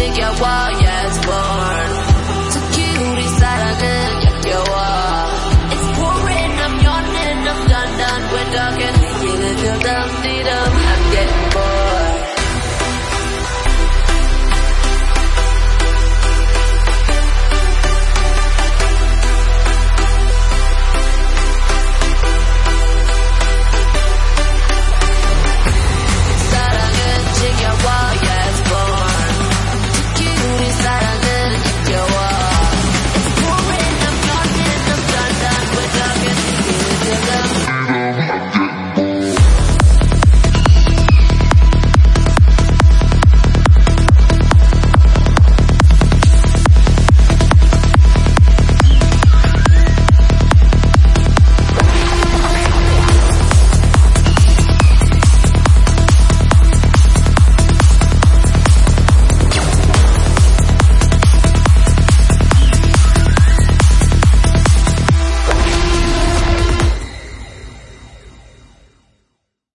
지.겨워 yeah it's born 사랑은 It's pouring I'm yawning I'm done done We're talking. You live your dumb freedom I'm getting